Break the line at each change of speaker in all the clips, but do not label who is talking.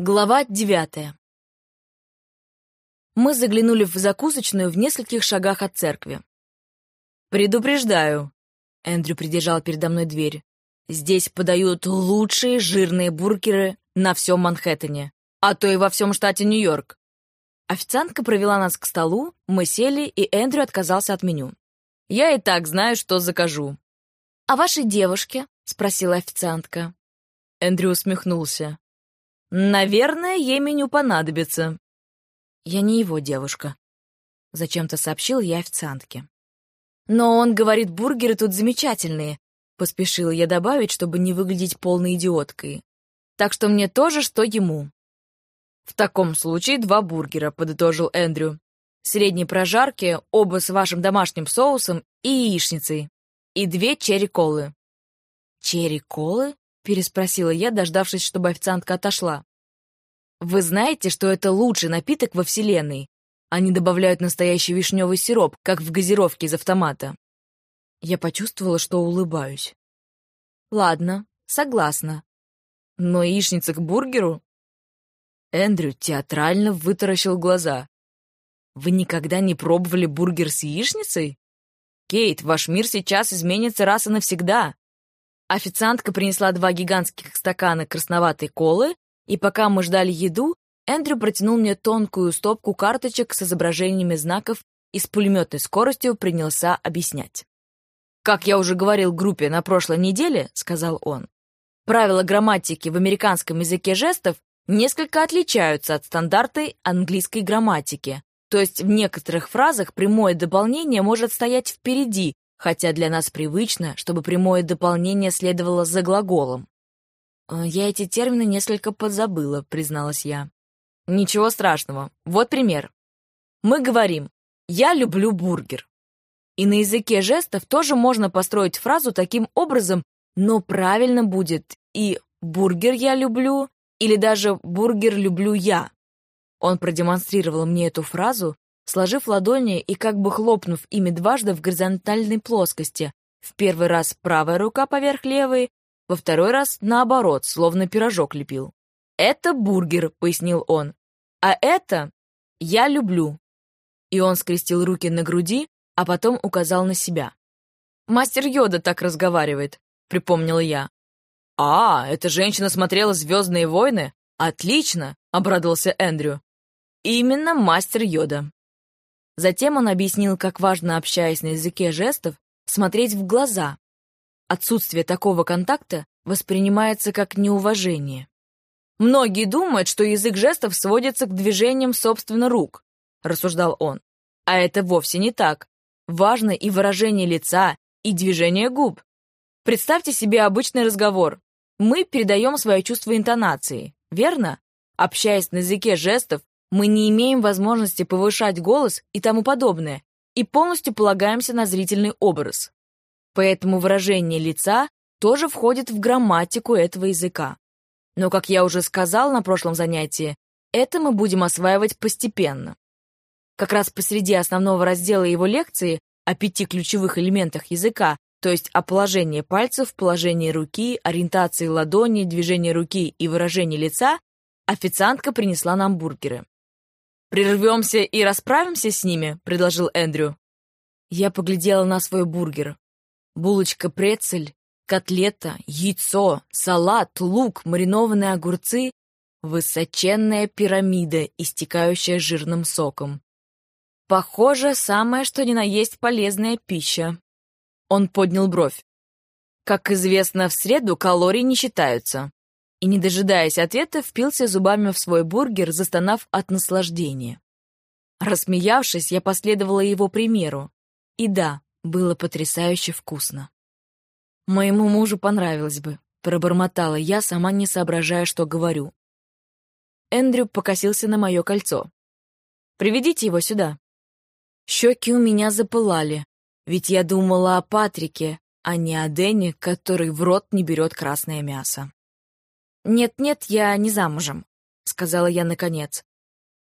Глава девятая. Мы заглянули в закусочную в нескольких шагах от церкви. «Предупреждаю», — Эндрю придержал передо мной дверь, «здесь подают лучшие жирные бургеры на всем Манхэттене, а то и во всем штате Нью-Йорк». Официантка провела нас к столу, мы сели, и Эндрю отказался от меню. «Я и так знаю, что закажу».
«А вашей девушке?» — спросила официантка.
Эндрю усмехнулся. Наверное, ей меню понадобится.
Я не его девушка. Зачем-то сообщил я официантке.
Но он говорит, бургеры тут замечательные. Поспешила я добавить, чтобы не выглядеть полной идиоткой. Так что мне тоже, что ему. В таком случае два бургера, подытожил Эндрю. Средней прожарки, оба с вашим домашним соусом и яичницей. И две черри-колы.
Черри-колы? Переспросила я, дождавшись, чтобы официантка отошла.
«Вы знаете, что это лучший напиток во Вселенной? Они добавляют настоящий вишневый сироп, как в газировке из автомата».
Я почувствовала, что улыбаюсь. «Ладно, согласна.
Но яичница к бургеру?» Эндрю театрально вытаращил глаза. «Вы никогда не пробовали бургер с яичницей? Кейт, ваш мир сейчас изменится раз и навсегда. Официантка принесла два гигантских стакана красноватой колы, и пока мы ждали еду, Эндрю протянул мне тонкую стопку карточек с изображениями знаков и с пулеметной скоростью принялся объяснять. «Как я уже говорил группе на прошлой неделе», — сказал он, «правила грамматики в американском языке жестов несколько отличаются от стандартной английской грамматики, то есть в некоторых фразах прямое дополнение может стоять впереди, хотя для нас привычно, чтобы прямое дополнение следовало за глаголом.
«Э, «Я эти термины несколько подзабыла», — призналась я.
«Ничего страшного. Вот пример. Мы говорим «я люблю бургер». И на языке жестов тоже можно построить фразу таким образом, но правильно будет и «бургер я люблю» или даже «бургер люблю я». Он продемонстрировал мне эту фразу, сложив ладони и как бы хлопнув ими дважды в горизонтальной плоскости. В первый раз правая рука поверх левой, во второй раз наоборот, словно пирожок лепил. «Это бургер», — пояснил он. «А это я люблю». И он скрестил руки на груди, а потом указал на себя. «Мастер Йода так разговаривает», — припомнила я. «А, эта женщина смотрела «Звездные войны»? Отлично!» — обрадовался Эндрю. «Именно мастер Йода». Затем он объяснил, как важно, общаясь на языке жестов, смотреть в глаза. Отсутствие такого контакта воспринимается как неуважение. «Многие думают, что язык жестов сводится к движениям, собственно, рук», — рассуждал он. «А это вовсе не так. Важно и выражение лица, и движение губ. Представьте себе обычный разговор. Мы передаем свое чувство интонацией, верно? Общаясь на языке жестов, мы не имеем возможности повышать голос и тому подобное, и полностью полагаемся на зрительный образ. Поэтому выражение лица тоже входит в грамматику этого языка. Но, как я уже сказал на прошлом занятии, это мы будем осваивать постепенно. Как раз посреди основного раздела его лекции о пяти ключевых элементах языка, то есть о положении пальцев, положении руки, ориентации ладони, движении руки и выражении лица, официантка принесла нам бургеры. «Прервемся и расправимся с ними», — предложил Эндрю. Я поглядела на свой бургер. Булочка прецель, котлета, яйцо, салат, лук, маринованные огурцы, высоченная пирамида, истекающая жирным соком. Похоже, самое что ни на есть полезная пища. Он поднял бровь. Как известно, в среду калории не считаются и, не дожидаясь ответа, впился зубами в свой бургер, застонав от наслаждения. Рассмеявшись, я последовала его примеру. И да, было потрясающе вкусно. «Моему мужу понравилось бы», — пробормотала я, сама не соображая, что говорю. Эндрю покосился на мое кольцо. «Приведите его сюда». Щеки у меня запылали, ведь я думала о Патрике, а не о Дэне, который в рот не берет красное мясо. «Нет-нет, я не замужем», — сказала я наконец.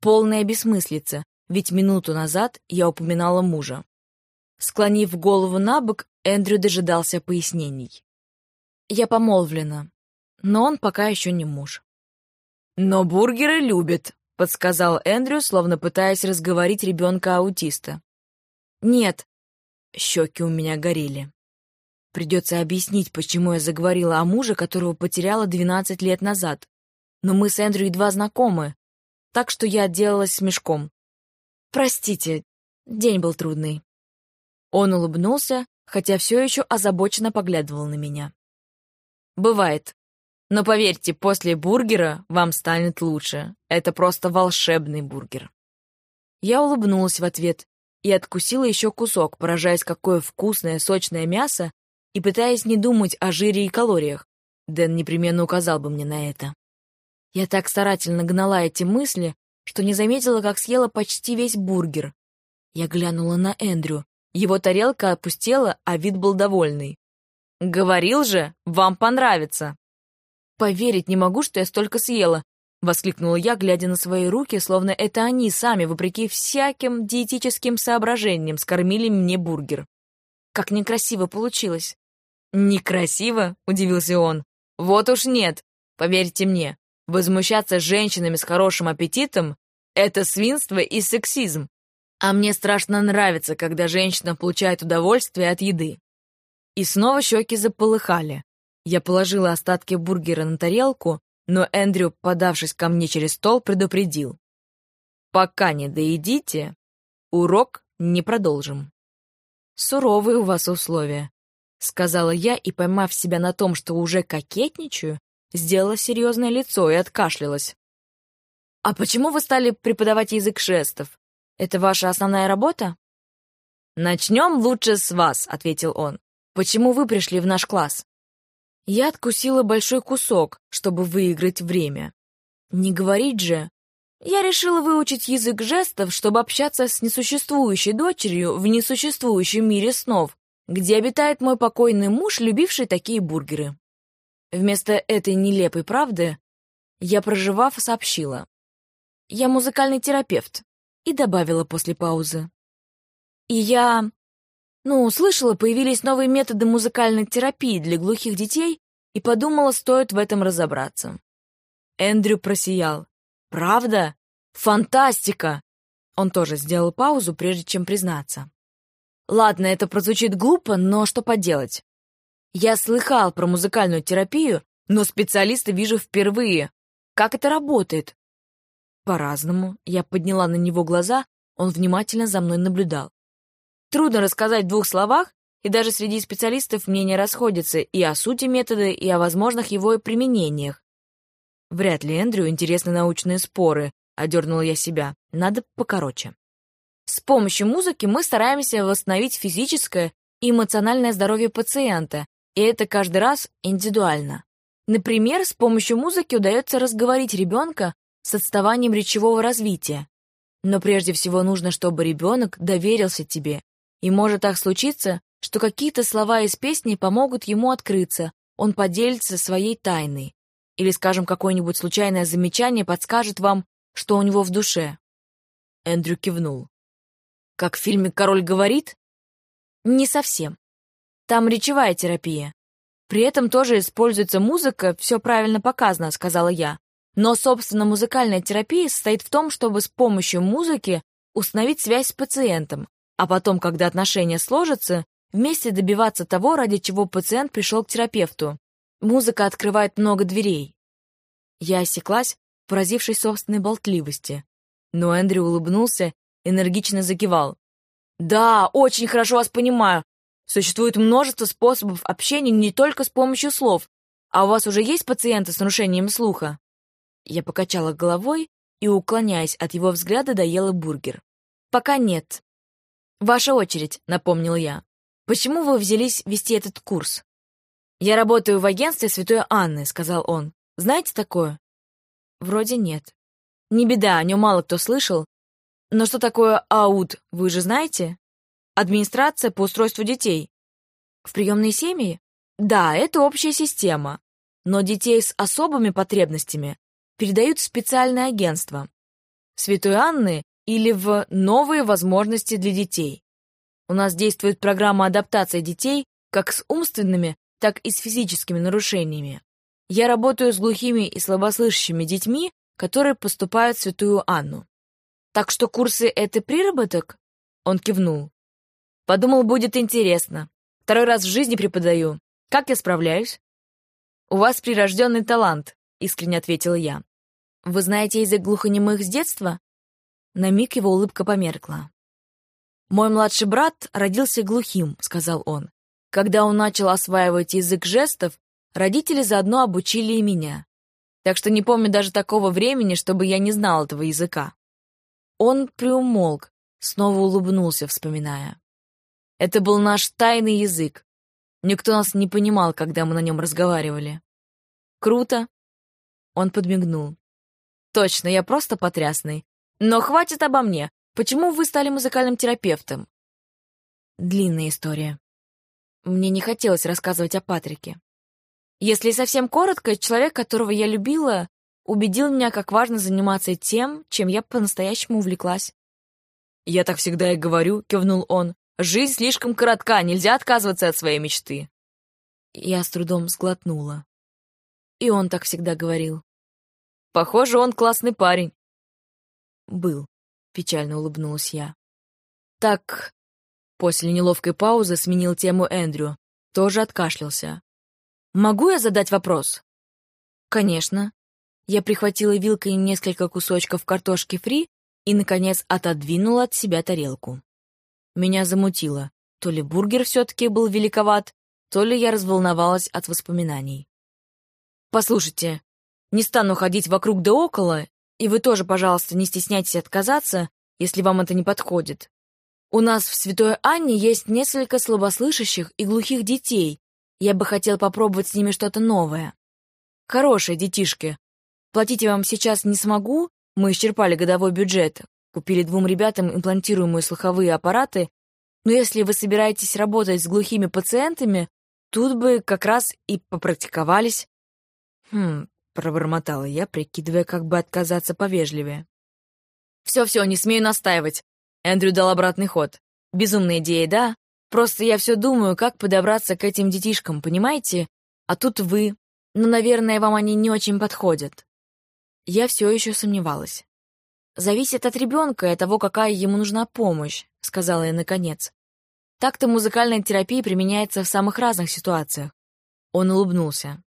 Полная бессмыслица, ведь минуту назад я упоминала мужа. Склонив голову на бок, Эндрю дожидался пояснений. «Я помолвлена, но он пока еще не муж». «Но бургеры любят», — подсказал Эндрю, словно пытаясь разговорить ребенка-аутиста.
«Нет». Щеки у меня горели. Придется объяснить, почему я заговорила о муже, которого потеряла 12 лет назад. Но мы с Эндрю едва знакомы, так что я отделалась смешком. «Простите, день был трудный». Он улыбнулся, хотя все еще озабоченно поглядывал на меня.
«Бывает. Но поверьте, после бургера вам станет лучше. Это просто волшебный бургер».
Я улыбнулась в ответ и откусила еще кусок, поражаясь, какое вкусное, сочное мясо и пытаясь не думать о жире и калориях. Дэн непременно указал бы мне на это. Я так старательно гнала эти мысли, что не заметила, как съела почти весь бургер. Я глянула на Эндрю. Его тарелка опустела, а вид был довольный.
«Говорил же, вам понравится!»
«Поверить не могу, что я столько съела!» — воскликнула я, глядя на свои руки, словно это они сами, вопреки всяким диетическим соображениям, скормили мне бургер. Как некрасиво получилось.
«Некрасиво?» — удивился он. «Вот уж нет. Поверьте мне, возмущаться женщинами с хорошим аппетитом — это свинство и сексизм. А мне страшно нравится, когда женщина получает удовольствие от еды». И снова щеки заполыхали. Я положила остатки бургера на тарелку, но Эндрю, подавшись ко мне через стол, предупредил. «Пока не доедите, урок не продолжим».
Суровые у вас условия. — сказала я и, поймав себя на том, что уже кокетничаю, сделала серьезное лицо и откашлялась. «А почему вы стали преподавать язык жестов? Это ваша основная работа?»
«Начнем лучше с вас», — ответил он.
«Почему вы пришли в наш класс?» Я откусила большой кусок, чтобы выиграть время. Не говорить же. Я решила выучить язык жестов, чтобы общаться с несуществующей дочерью в несуществующем мире снов, где обитает мой покойный муж, любивший такие бургеры. Вместо этой нелепой правды я, проживав, сообщила. Я музыкальный терапевт. И добавила после паузы. И я... Ну, услышала, появились новые методы музыкальной терапии для глухих детей и подумала, стоит в этом разобраться. Эндрю просиял. «Правда? Фантастика!» Он тоже сделал паузу, прежде чем признаться. Ладно, это прозвучит глупо, но что поделать? Я слыхал про музыкальную терапию, но специалиста вижу впервые. Как это работает? По-разному. Я подняла на него глаза, он внимательно за мной наблюдал. Трудно рассказать в двух словах, и даже среди специалистов мнения расходятся и о сути метода, и о возможных его применениях. Вряд ли Эндрю интересны научные споры, одернула я себя. Надо покороче. С помощью музыки мы стараемся восстановить физическое и эмоциональное здоровье пациента, и это каждый раз индивидуально. Например, с помощью музыки удается разговорить ребенка с отставанием речевого развития. Но прежде всего нужно, чтобы ребенок доверился тебе. И может так случиться, что какие-то слова из песни помогут ему открыться, он поделится своей тайной. Или, скажем, какое-нибудь случайное замечание подскажет вам, что у него в душе. Эндрю кивнул. Как в фильме «Король говорит»? Не совсем. Там речевая терапия. При этом тоже используется музыка, все правильно показано, сказала я. Но, собственно, музыкальная терапия состоит в том, чтобы с помощью музыки установить связь с пациентом, а потом, когда отношения сложатся, вместе добиваться того, ради чего пациент пришел к терапевту. Музыка открывает много дверей. Я осеклась, поразившись собственной болтливости. Но Эндрю улыбнулся энергично закивал. «Да, очень хорошо вас понимаю. Существует множество способов общения не только с помощью слов. А у вас уже есть пациенты с нарушением слуха?» Я покачала головой и, уклоняясь от его взгляда, доела бургер. «Пока нет». «Ваша очередь», — напомнил я. «Почему вы взялись вести этот курс?» «Я работаю в агентстве Святой Анны», — сказал он. «Знаете такое?» «Вроде нет». «Не беда, о нем мало кто слышал. Но что такое АУД, вы же знаете? Администрация по устройству детей. В приемные семьи? Да, это общая система. Но детей с особыми потребностями передают в специальное агентство. Святой Анны или в новые возможности для детей. У нас действует программа адаптации детей как с умственными, так и с физическими нарушениями. Я работаю с глухими и слабослышащими детьми которые поступают в Святую Анну. «Так что курсы — это приработок?» Он кивнул. «Подумал, будет интересно. Второй раз в жизни преподаю. Как я справляюсь?» «У вас прирожденный талант», — искренне ответила я. «Вы знаете язык глухонемых с детства?» На миг его улыбка померкла. «Мой младший брат родился глухим», — сказал он. «Когда он начал осваивать язык жестов, родители заодно обучили и меня. Так что не помню даже такого времени, чтобы я не знал этого языка». Он приумолк, снова улыбнулся, вспоминая. «Это был наш тайный язык. Никто нас не понимал, когда мы на нем разговаривали». «Круто!» Он подмигнул. «Точно, я просто потрясный. Но хватит обо мне. Почему вы стали музыкальным терапевтом? Длинная история. Мне не хотелось рассказывать о Патрике. Если совсем коротко, человек, которого я любила, убедил меня, как важно заниматься тем, чем я по-настоящему увлеклась. «Я так всегда и говорю», — кивнул он. «Жизнь слишком коротка, нельзя отказываться от своей мечты». Я с трудом сглотнула. И он так всегда говорил. «Похоже, он классный парень». Был. Печально улыбнулась я. Так, после неловкой паузы сменил тему Эндрю. Тоже откашлялся. Могу я задать вопрос? Конечно. Я прихватила вилкой несколько кусочков картошки фри и, наконец, отодвинула от себя тарелку. Меня замутило. То ли бургер все-таки был великоват, то ли я разволновалась от воспоминаний. «Послушайте, не стану ходить вокруг да около и вы тоже, пожалуйста, не стесняйтесь отказаться, если вам это не подходит. У нас в Святой Анне есть несколько слабослышащих и глухих детей. Я бы хотел попробовать с ними что-то новое. Хорошие детишки. Платить я вам сейчас не смогу, мы исчерпали годовой бюджет, купили двум ребятам имплантируемые слуховые аппараты, но если вы собираетесь работать с глухими пациентами, тут бы как раз и попрактиковались. Хм, Пробормотала я, прикидывая, как бы отказаться повежливее. «Все-все, не смею настаивать». Эндрю дал обратный ход. «Безумная идея, да? Просто я все думаю, как подобраться к этим детишкам, понимаете? А тут вы. Но, наверное, вам они не очень подходят». Я все еще сомневалась. «Зависит от ребенка и от того, какая ему нужна помощь», — сказала я наконец. «Так-то музыкальная терапия применяется в самых разных ситуациях». Он улыбнулся.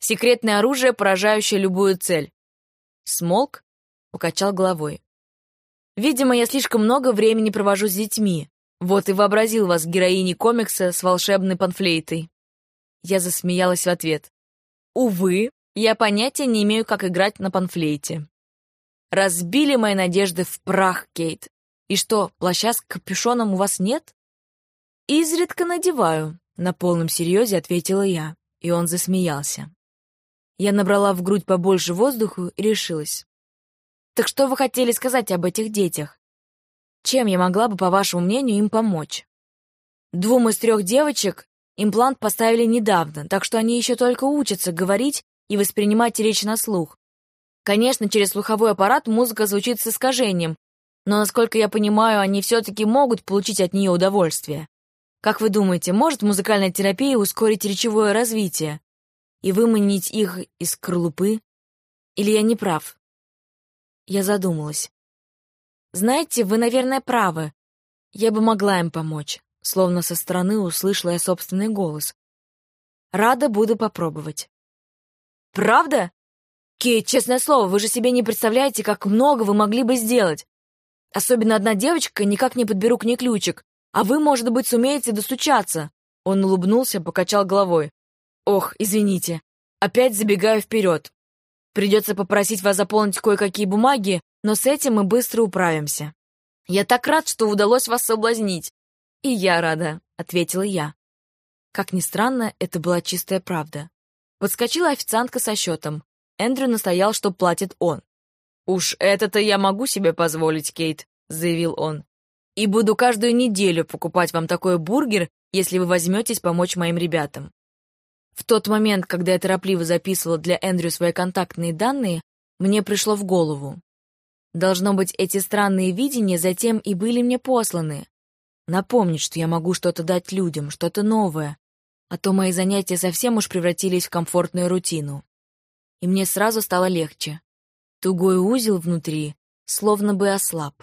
Секретное оружие, поражающее любую цель. Смолк покачал головой. Видимо, я слишком много времени провожу с детьми. Вот и вообразил вас героиней комикса с волшебной панфлейтой. Я засмеялась в ответ. Увы, я понятия не имею, как играть на панфлейте. Разбили мои надежды в прах, Кейт. И что, плаща с капюшоном у вас нет? Изредка надеваю, на полном серьезе ответила я, и он засмеялся. Я набрала в грудь побольше воздуху и решилась. «Так что вы хотели сказать об этих детях? Чем я могла бы, по вашему мнению, им помочь?» Двум из трех девочек имплант поставили недавно, так что они еще только учатся говорить и воспринимать речь на слух. Конечно, через слуховой аппарат музыка звучит с искажением, но, насколько я понимаю, они все-таки могут получить от нее удовольствие. Как вы думаете, может музыкальная терапия ускорить речевое развитие? и выманить их из скорлупы? Или я не прав? Я задумалась. Знаете, вы, наверное, правы. Я бы могла им помочь. Словно со стороны услышала я собственный голос. Рада буду попробовать. Правда? Кейт, честное слово, вы же себе не представляете, как много вы могли бы сделать. Особенно одна девочка, никак не подберу к ней ключик. А вы, может быть, сумеете достучаться. Он улыбнулся, покачал головой. Ох, извините. Опять забегаю вперед. Придется попросить вас заполнить кое-какие бумаги, но с этим мы быстро управимся. Я так рад, что удалось вас соблазнить. И я рада, ответила я. Как ни странно, это была чистая правда. Подскочила официантка со счетом. Эндрю настоял, что платит он. «Уж это-то я могу себе позволить, Кейт», — заявил он. «И буду каждую неделю покупать вам такой бургер, если вы возьметесь помочь моим ребятам. В тот момент, когда я торопливо записывала для Эндрю свои контактные данные, мне пришло в голову. Должно быть, эти странные видения затем и были мне посланы. Напомнить, что я могу что-то дать людям, что-то новое, а то мои занятия совсем уж превратились в комфортную рутину. И мне сразу стало легче. Тугой узел внутри словно бы ослаб.